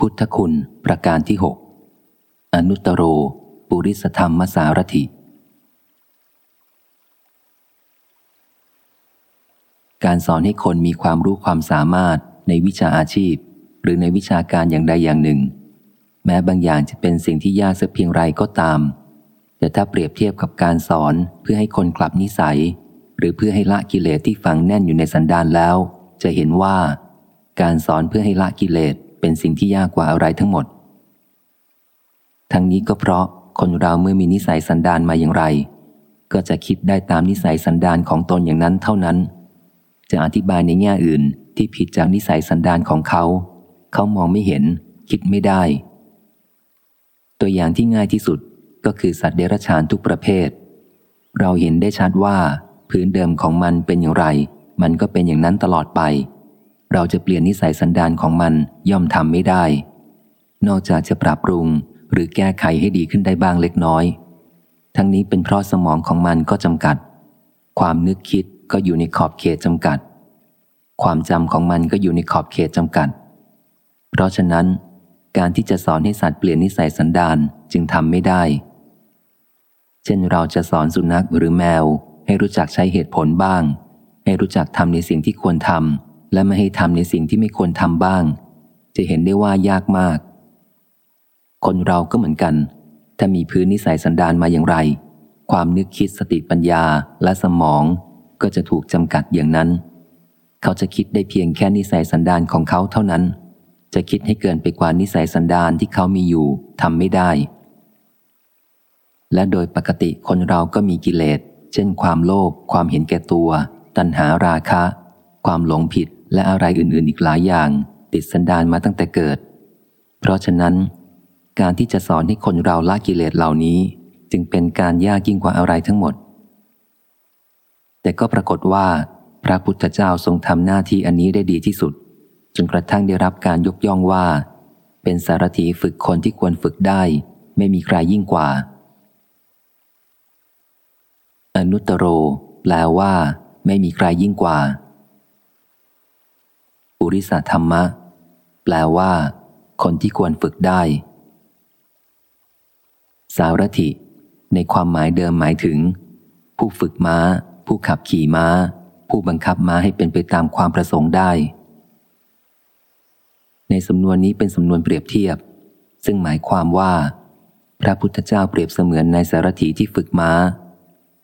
พุทธคุณ ประการที่หกอนุตตโร ปุริสธรรมสารถิ การสอนให้คนมีความรู้ความสามารถในวิชาอาชีพ หรือในวิชาการอย่างใดอย่างหนึ่ง แม้บางอย่างจะเป็นสิ่งที่ยากสักเพียงไรก็ตาม แต่ถ้าเปรียบเทียบกับการสอนเพื่อให้คนกลับนิสัย หรือเพื่อให้ละกิเลสที่ฝังแน่นอยู่ในสันดานแล้ว จะเห็นว่า การสอนเพื่อให้ละกิเลส เป็นสิ่งที่ยากกว่าอะไรทั้งหมด ทั้งนี้ก็เพราะคนเราเมื่อมีนิสัยสันดานมาอย่างไร ก็จะคิดได้ตามนิสัยสันดานของตนอย่างนั้นเท่านั้น จะอธิบายในแง่อื่นที่ผิดจากนิสัยสันดานของเขา เขามองไม่เห็น คิดไม่ได้ ตัวอย่างที่ง่ายที่สุดก็คือสัตว์เดรัจฉานทุกประเภท เราเห็นได้ชัดว่า พื้นเดิมของมันเป็นอย่างไร มันก็เป็นอย่างนั้นตลอดไป เราจะเปลี่ยนนิสัยสันดานของมันย่อมทำไม่ได้ นอกจากจะปรับปรุงหรือแก้ไขให้ดีขึ้นได้บ้างเล็กน้อย ทั้งนี้เป็นเพราะสมองของมันก็จำกัด ความนึกคิดก็อยู่ในขอบเขตจำกัด ความจำของมันก็อยู่ในขอบเขตจำกัด เพราะฉะนั้น การที่จะสอนให้สัตว์เปลี่ยนนิสัยสันดานจึงทำไม่ได้ เช่นเราจะสอนสุนัขหรือแมว ให้รู้จักใช้เหตุผลบ้าง ให้รู้จักทำในสิ่งที่ควรทำ และไม่ให้ทำในสิ่งที่ไม่ควรทำบ้าง จะเห็นได้ว่ายากมาก คนเราก็เหมือนกัน ถ้ามีพื้นนิสัยสันดานมาอย่างไร ความนึกคิดสติปัญญาและสมองก็จะถูกจำกัดอย่างนั้น เขาจะคิดได้เพียงแค่นิสัยสันดานของเขาเท่านั้น จะคิดให้เกินไปกว่านิสัยสันดานที่เขามีอยู่ทำไม่ได้ และโดยปกติคนเราก็มีกิเลส เช่นความโลภความเห็นแก่ตัว ตัณหาราคะ ความหลงผิด และอะไรอื่นๆอีกหลายอย่าง ติดสันดานมาตั้งแต่เกิด เพราะฉะนั้น การที่จะสอนให้คนเราละกิเลสเหล่านี้ จึงเป็นการยากยิ่งกว่าอะไรทั้งหมด แต่ก็ปรากฏว่า พระพุทธเจ้าทรงทำหน้าที่อันนี้ได้ดีที่สุด จนกระทั่งได้รับการยกย่องว่า เป็นสารถีฝึกคนที่ควรฝึกได้ ไม่มีใครยิ่งกว่า อนุตโร แปลว่า ไม่มีใครยิ่งกว่า อุริสธรรมะ แปลว่า คนที่ควรฝึกได้ สารถิ ในความหมายเดิมหมายถึง ผู้ฝึกม้า ผู้ขับขี่ม้า ผู้บังคับม้าให้เป็นไปตามความประสงค์ได้ ในสำนวนนี้เป็นสำนวนเปรียบเทียบ ซึ่งหมายความว่า พระพุทธเจ้าเปรียบเสมือนในสารถีที่ฝึกม้า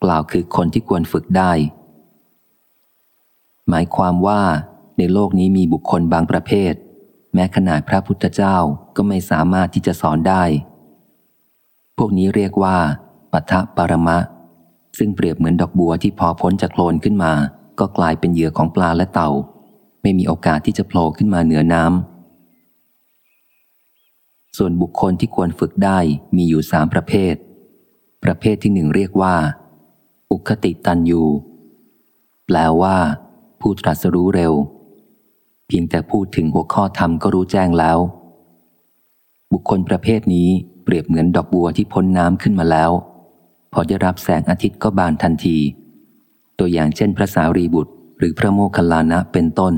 กล่าวคือคนที่ควรฝึกได้หมายความว่า ในโลกนี้มีบุคคลบางประเภท แม้ขนาดพระพุทธเจ้าก็ไม่สามารถที่จะสอนได้ พวกนี้เรียกว่าปัทะปรมะ ซึ่งเปรียบเหมือนดอกบัวที่พอพ้นจากโคลนขึ้นมา ก็กลายเป็นเหยื่อของปลาและเต่า ไม่มีโอกาสที่จะโผล่ขึ้นมาเหนือน้ำส่วนบุคคลที่ควรฝึกได้มีอยู่สามประเภท ประเภทที่หนึ่งเรียกว่า อุคติตันยูแปลว่า ผู้ตรัสรู้เร็ว พียงแต่พูดถึงหัวข้อธรรมก็รู้แจ้งแล้ว บุคคลประเภทนี้เปรียบเหมือนดอกบัวที่พ้นน้ำขึ้นมาแล้ว พอได้รับแสงอาทิตย์ก็บานทันที ตัวอย่างเช่นพระสารีบุตร หรือพระโมคคัลลานะเป็นต้น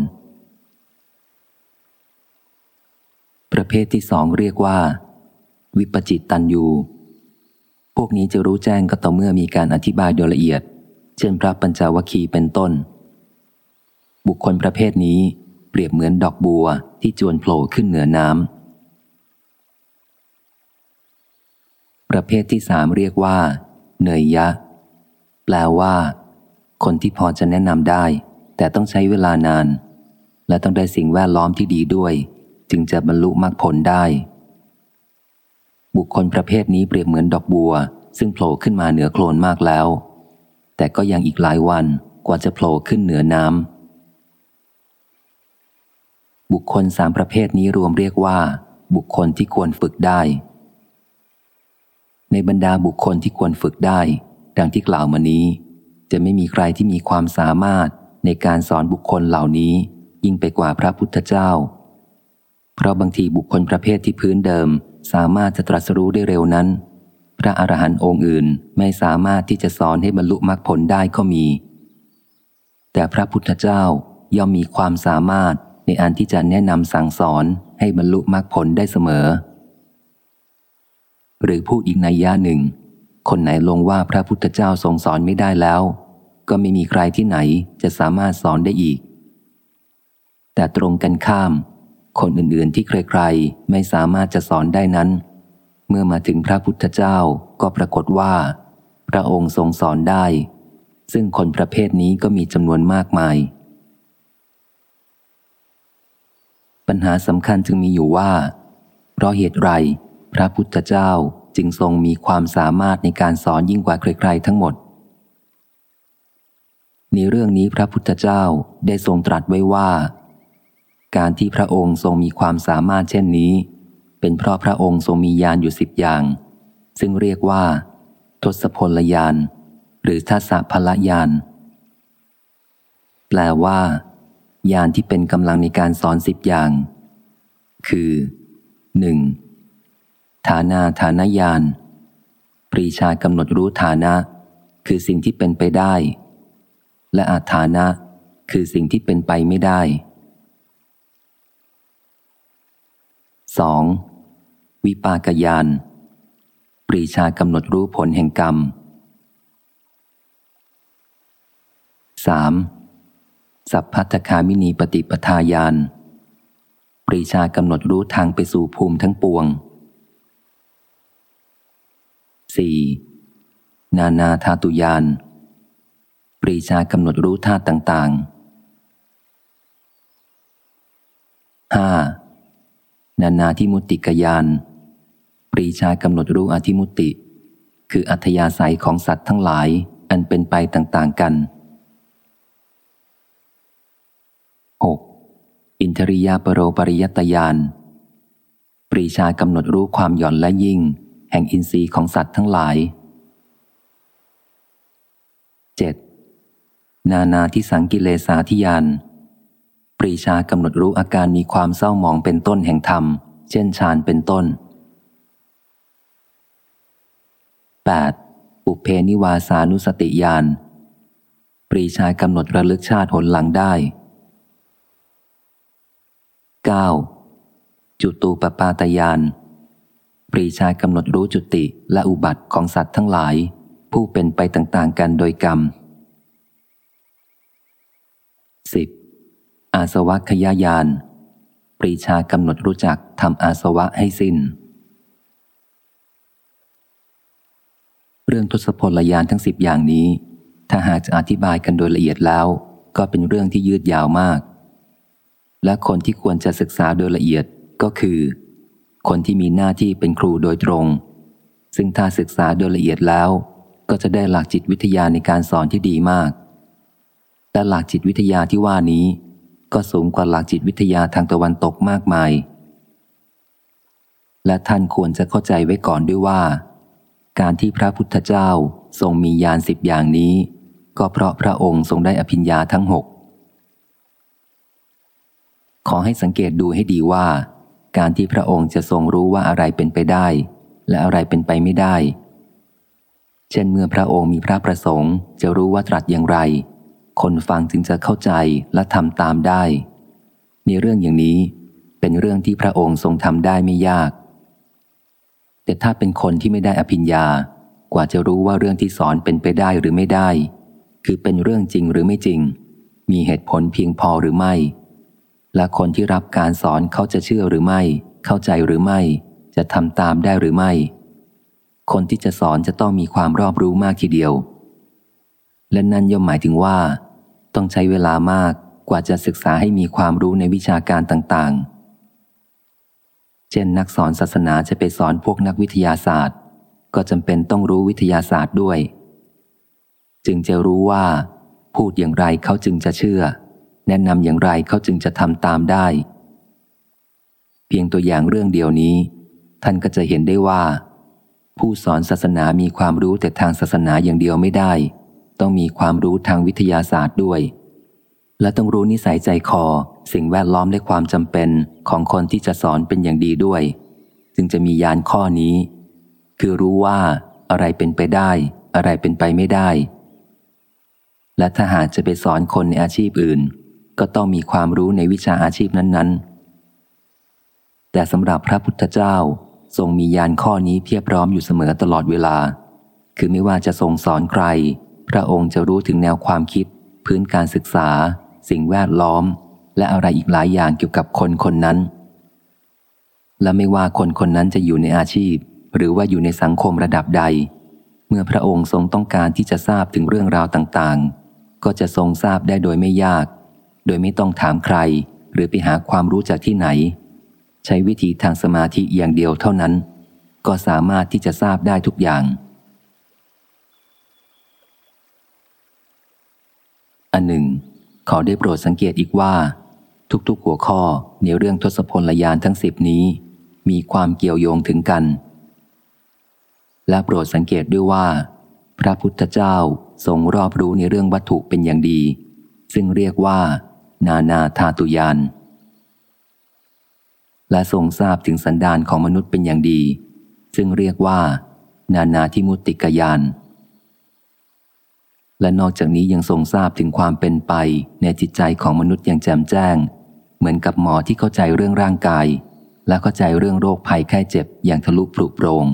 ประเภทที่สองเรียกว่า วิปจิตตันยูพวกนี้จะรู้แจ้งก็ต่อเมื่อมีการอธิบายโดยละเอียด เช่นพระปัญจวัคคีย์เป็นต้น บุคคลประเภทนี้ เปรียบเหมือนดอกบัวที่จวนโผล่ขึ้นเหนือน้ำ ประเภทที่สามเรียกว่า เนยยะ แปลว่า คนที่พอจะแนะนำได้ แต่ต้องใช้เวลานาน และต้องได้สิ่งแวดล้อมที่ดีด้วย จึงจะบรรลุมรรคผลได้ บุคคลประเภทนี้เปรียบเหมือนดอกบัว ซึ่งโผล่ขึ้นมาเหนือโคลนมากแล้ว แต่ก็ยังอีกหลายวันกว่าจะโผล่ขึ้นเหนือน้ำ บุคคลสามประเภทนี้รวมเรียกว่า บุคคลที่ควรฝึกได้ ในบรรดาบุคคลที่ควรฝึกได้ ดังที่กล่าวมานี้ จะไม่มีใครที่มีความสามารถในการสอนบุคคลเหล่านี้ ยิ่งไปกว่าพระพุทธเจ้า เพราะบางทีบุคคลประเภทที่พื้นเดิม สามารถจะตรัสรู้ได้เร็วนั้น พระอรหันต์องค์อื่นไม่สามารถที่จะสอนให้บรรลุมรรคผลได้ก็มี แต่พระพุทธเจ้าย่อมมีความสามารถ ในอันที่จะแนะนำสั่งสอนให้บรรลุมรรคผลได้เสมอ หรือพูดอีกในย่าหนึ่ง คนไหนลงว่าพระพุทธเจ้าทรงสอนไม่ได้แล้ว ก็ไม่มีใครที่ไหนจะสามารถสอนได้อีก แต่ตรงกันข้าม คนอื่นๆที่ใครๆไม่สามารถจะสอนได้นั้น เมื่อมาถึงพระพุทธเจ้าก็ปรากฏว่า พระองค์ทรงสอนได้ ซึ่งคนประเภทนี้ก็มีจำนวนมากมาย ปัญหาสำคัญจึงมีอยู่ว่า เพราะเหตุไร พระพุทธเจ้าจึงทรงมีความสามารถในการสอนยิ่งกว่าใครๆทั้งหมด ในเรื่องนี้พระพุทธเจ้าได้ทรงตรัสไว้ว่า การที่พระองค์ทรงมีความสามารถเช่นนี้ เป็นเพราะพระองค์ทรงมียานอยู่สิบอย่าง ซึ่งเรียกว่า ทศพลยาน หรือทัศพลยาน แปลว่า ยานที่เป็นกำลังในการสอนสิบอย่าง คือ 1. ฐานาฐานญาณปรีชากำหนดรู้ฐานะ คือสิ่งที่เป็นไปได้ และอาฐานะ คือสิ่งที่เป็นไปไม่ได้ 2. วิปากยานปรีชากำหนดรู้ผลแห่งกรรม 3. สัพพัทคามินีปฏิปทาญาณปรีชากำหนดรู้ทางไปสู่ภูมิทั้งปวง 4. นานาธาตุญาณปรีชากำหนดรู้ธาตุต่าง ๆ 5. นานาทิมุติกยานปรีชากำหนดรู้อธิมุติ คืออัธยาศัยของสัตว์ทั้งหลายอันเป็นไปต่าง ๆ กัน 6. อินทริยาปโรปริยตยาน ปรีชากำหนดรู้ความหย่อนและยิ่ง แห่งอินทรีย์ของสัตว์ทั้งหลาย 7. นานาที่สังกิเลสาธิยาน ปรีชากำหนดรู้อาการมีความเศร้าหมองเป็นต้นแห่งธรรม เช่นฌานเป็นต้น 8. อุเพนิวาสานุสติยาน ปรีชากำหนดระลึกชาติหนหลังได้ 9. จุตูปปาตยาน ปรีชากำหนดรู้จุติและอุบัติของสัตว์ทั้งหลาย ผู้เป็นไปต่างๆกันโดยกรรม 10. อาสวะขยายาน ปรีชากำหนดรู้จักทำอาสวะให้สิน้น เรื่องทศพลยานทั้งสิบอย่างนี้ ถ้าหากจะอธิบายกันโดยละเอียดแล้ว ก็เป็นเรื่องที่ยืดยาวมาก และคนที่ควรจะศึกษาโดยละเอียดก็คือ คนที่มีหน้าที่เป็นครูโดยตรง ซึ่งถ้าศึกษาโดยละเอียดแล้ว ก็จะได้หลักจิตวิทยาในการสอนที่ดีมากแต่หลักจิตวิทยาที่ว่านี้ ก็สูงกว่าหลักจิตวิทยาทางตะวันตกมากมาย และท่านควรจะเข้าใจไว้ก่อนด้วยว่า การที่พระพุทธเจ้าทรงมียานสิบอย่างนี้ ก็เพราะพระองค์ทรงได้อภิญญาทั้งหก ขอให้สังเกตดูให้ดีว่า การที่พระองค์จะทรงรู้ว่าอะไรเป็นไปได้ และอะไรเป็นไปไม่ได้ เช่นเมื่อพระองค์มีพระประสงค์ จะรู้ว่าตรัสอย่างไร คนฟังจึงจะเข้าใจและทำตามได้ ในเรื่องอย่างนี้เป็นเรื่องที่พระองค์ทรงทำได้ไม่ยาก แต่ถ้าเป็นคนที่ไม่ได้อภิญญา กว่าจะรู้ว่าเรื่องที่สอนเป็นไปได้หรือไม่ได้ คือเป็นเรื่องจริงหรือไม่จริง มีเหตุผลเพียงพอหรือไม่ และคนที่รับการสอนเขาจะเชื่อหรือไม่ เข้าใจหรือไม่ จะทำตามได้หรือไม่ คนที่จะสอนจะต้องมีความรอบรู้มากทีเดียว และนั่นย่อมหมายถึงว่า ต้องใช้เวลามากกว่าจะศึกษาให้มีความรู้ในวิชาการต่างๆ เช่นนักสอนศาสนาจะไปสอนพวกนักวิทยาศาสตร์ ก็จำเป็นต้องรู้วิทยาศาสตร์ด้วย จึงจะรู้ว่า พูดอย่างไรเขาจึงจะเชื่อ แนะนำอย่างไรเขาจึงจะทำตามได้ เพียงตัวอย่างเรื่องเดียวนี้ ท่านก็จะเห็นได้ว่า ผู้สอนศาสนามีความรู้แต่ทางศาสนาอย่างเดียวไม่ได้ ต้องมีความรู้ทางวิทยาศาสตร์ด้วย และต้องรู้นิสัยใจคอ สิ่งแวดล้อมและความจำเป็นของคนที่จะสอนเป็นอย่างดีด้วย จึงจะมียานข้อนี้ คือรู้ว่าอะไรเป็นไปได้ อะไรเป็นไปไม่ได้และถ้าหากจะไปสอนคนในอาชีพอื่น ก็ต้องมีความรู้ในวิชาอาชีพนั้น ๆ แต่สำหรับพระพุทธเจ้าทรงมียานข้อนี้เพียบพร้อมอยู่เสมอตลอดเวลา คือไม่ว่าจะทรงสอนใคร พระองค์จะรู้ถึงแนวความคิด พื้นการศึกษา สิ่งแวดล้อม และอะไรอีกหลายอย่างเกี่ยวกับคนคนนั้น และไม่ว่าคนคนนั้นจะอยู่ในอาชีพ หรือว่าอยู่ในสังคมระดับใด เมื่อพระองค์ทรงต้องการที่จะทราบถึงเรื่องราวต่างๆ ก็จะทรงทราบได้โดยไม่ยาก โดยไม่ต้องถามใคร หรือไปหาความรู้จากที่ไหน ใช้วิธีทางสมาธิอย่างเดียวเท่านั้น ก็สามารถที่จะทราบได้ทุกอย่าง อันหนึ่ง ขอได้โปรดสังเกตอีกว่า ทุกๆหัวข้อในเรื่องทศพลยานทั้งสิบนี้ มีความเกี่ยวโยงถึงกัน และโปรดสังเกตด้วยว่า พระพุทธเจ้าทรงรอบรู้ในเรื่องวัตถุเป็นอย่างดี ซึ่งเรียกว่า นานาธาตุยาน และทรงทราบถึงสันดานของมนุษย์เป็นอย่างดี ซึ่งเรียกว่า นานาทิมุติกยาน และนอกจากนี้ยังทรงทราบถึงความเป็นไปในจิตใจของมนุษย์อย่างแจ่มแจ้ง เหมือนกับหมอที่เข้าใจเรื่องร่างกาย และเข้าใจเรื่องโรคภัยแค่เจ็บอย่างทะลุปลุกโปรง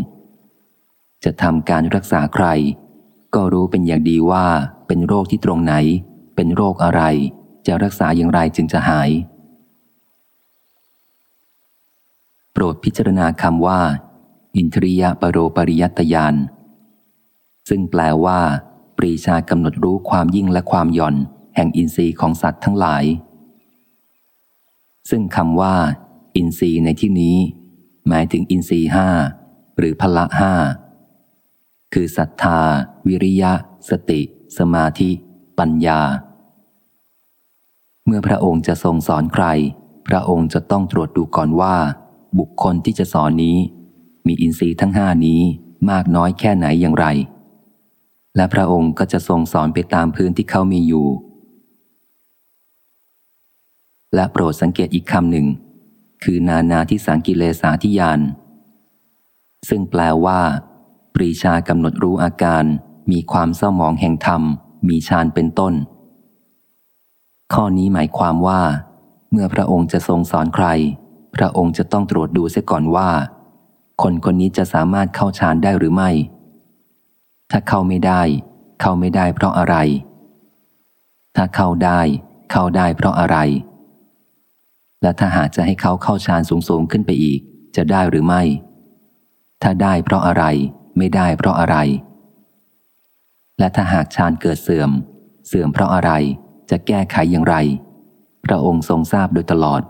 จะทำการรักษาใคร ก็รู้เป็นอย่างดีว่าเป็นโรคที่ตรงไหน เป็นโรคอะไร จะรักษาอย่างไรจึงจะหาย โปรดพิจารณาคำว่า อินทรียปโรปริยัตยาน ซึ่งแปลว่า ปรีชากำหนดรู้ความยิ่งและความหย่อน แห่งอินทรีย์ของสัตว์ทั้งหลาย ซึ่งคำว่า อินทรีย์ในที่นี้ หมายถึงอินทรีย์ห้าหรือพละห้าคือศรัทธา วิริยะ สติ สมาธิ ปัญญา มื่อพระองค์จะทรงสอนใคร พระองค์จะต้องตรวจดูก่อนว่า บุคคลที่จะสอนนี้ มีอินทรีย์ทั้งห้านี้มากน้อยแค่ไหนอย่างไร และพระองค์ก็จะทรงสอนไปตามพื้นที่เขามีอยู่ และโปรดสังเกตอีกคำหนึ่ง คือนานาที่สังกิเลสาธิยาน ซึ่งแปลว่า ปรีชากำหนดรู้อาการ มีความเศร้าหมองแห่งธรรม มีฌานเป็นต้น ข้อนี้หมายความว่า เมื่อพระองค์จะทรงสอนใคร พระองค์จะต้องตรวจดูเสียก่อนว่า คนคนนี้จะสามารถเข้าฌานได้หรือไม่ ถ้าเข้าไม่ได้ เข้าไม่ได้เพราะอะไร ถ้าเข้าได้ เข้าได้เพราะอะไร และถ้าหากจะให้เขาเข้าฌานสูงๆขึ้นไปอีก จะได้หรือไม่ ถ้าได้เพราะอะไร ไม่ได้เพราะอะไร และถ้าหากฌานเกิดเสื่อม เสื่อมเพราะอะไร จะแก้ไขอย่างไร พระองค์ทรงทราบโดยตลอด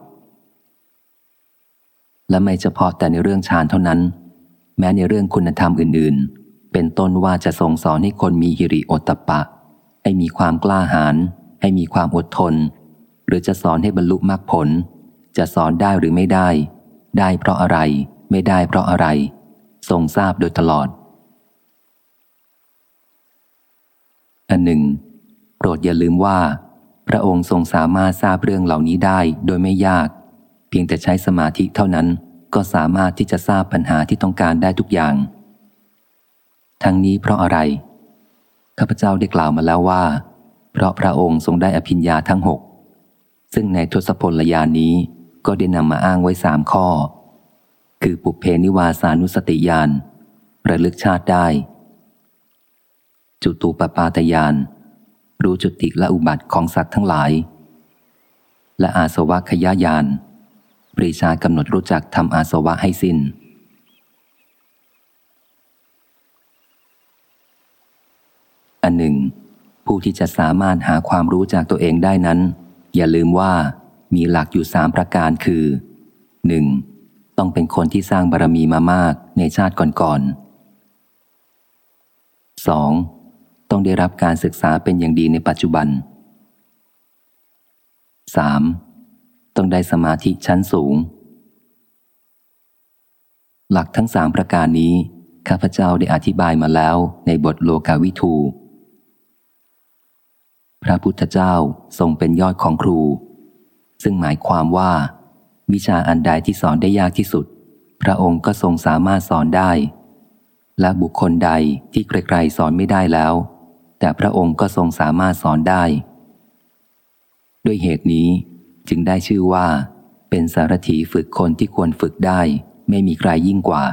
และไม่เฉพาะแต่ในเรื่องฌานเท่านั้น แม้ในเรื่องคุณธรรมอื่น ๆ เป็นต้นว่าจะทรงสอนให้คนมีฮิริโอตปะ ให้มีความกล้าหาญให้มีความอดทน หรือจะสอนให้บรรลุมรรคผล จะสอนได้หรือไม่ได้ ได้เพราะอะไรไม่ได้เพราะอะไร ทรงทราบโดยตลอดอันหนึ่งโปรดอย่าลืมว่า พระองค์ทรงสามารถทราบเรื่องเหล่านี้ได้โดยไม่ยาก เพียงแต่ใช้สมาธิเท่านั้น ก็สามารถที่จะทราบปัญหาที่ต้องการได้ทุกอย่าง ทั้งนี้เพราะอะไร ข้าพเจ้าได้กล่าวมาแล้วว่า เพราะพระองค์ทรงได้อภิญญาทั้งหกซึ่งในทศพลยานี้ก็ได้นำมาอ้างไว้สามข้อ คือปุเพนิวาสานุสติยานระลึกชาติได้ จุตูปปาตยาน รู้จุติและอุบัติของสัตว์ทั้งหลาย และอาสวะขยายานปรีชากำหนดรู้จักทำอาสวะให้สิน้น อันหนึ่ง ผู้ที่จะสามารถหาความรู้จากตัวเองได้นั้น อย่าลืมว่ามีหลักอยู่สามประการคือ 1. ต้องเป็นคนที่สร้างบารรมีมามากในชาติก่อนๆ 2. ต้องได้รับการศึกษาเป็นอย่างดีในปัจจุบัน 3. ต้องได้สมาธิชั้นสูง หลักทั้งสามประการนี้ ข้าพเจ้าได้อธิบายมาแล้วในบทโลกาวิทู พระพุทธเจ้าทรงเป็นยอดของครู ซึ่งหมายความว่า วิชาอันใดที่สอนได้ยากที่สุด พระองค์ก็ทรงสามารถสอนได้และบุคคลใดที่ใครๆสอนไม่ได้แล้ว แต่พระองค์ก็ทรงสามารถสอนได้ ด้วยเหตุนี้จึงได้ชื่อว่า เป็นสารถีฝึกคนที่ควรฝึกได้ ไม่มีใครยิ่งกว่า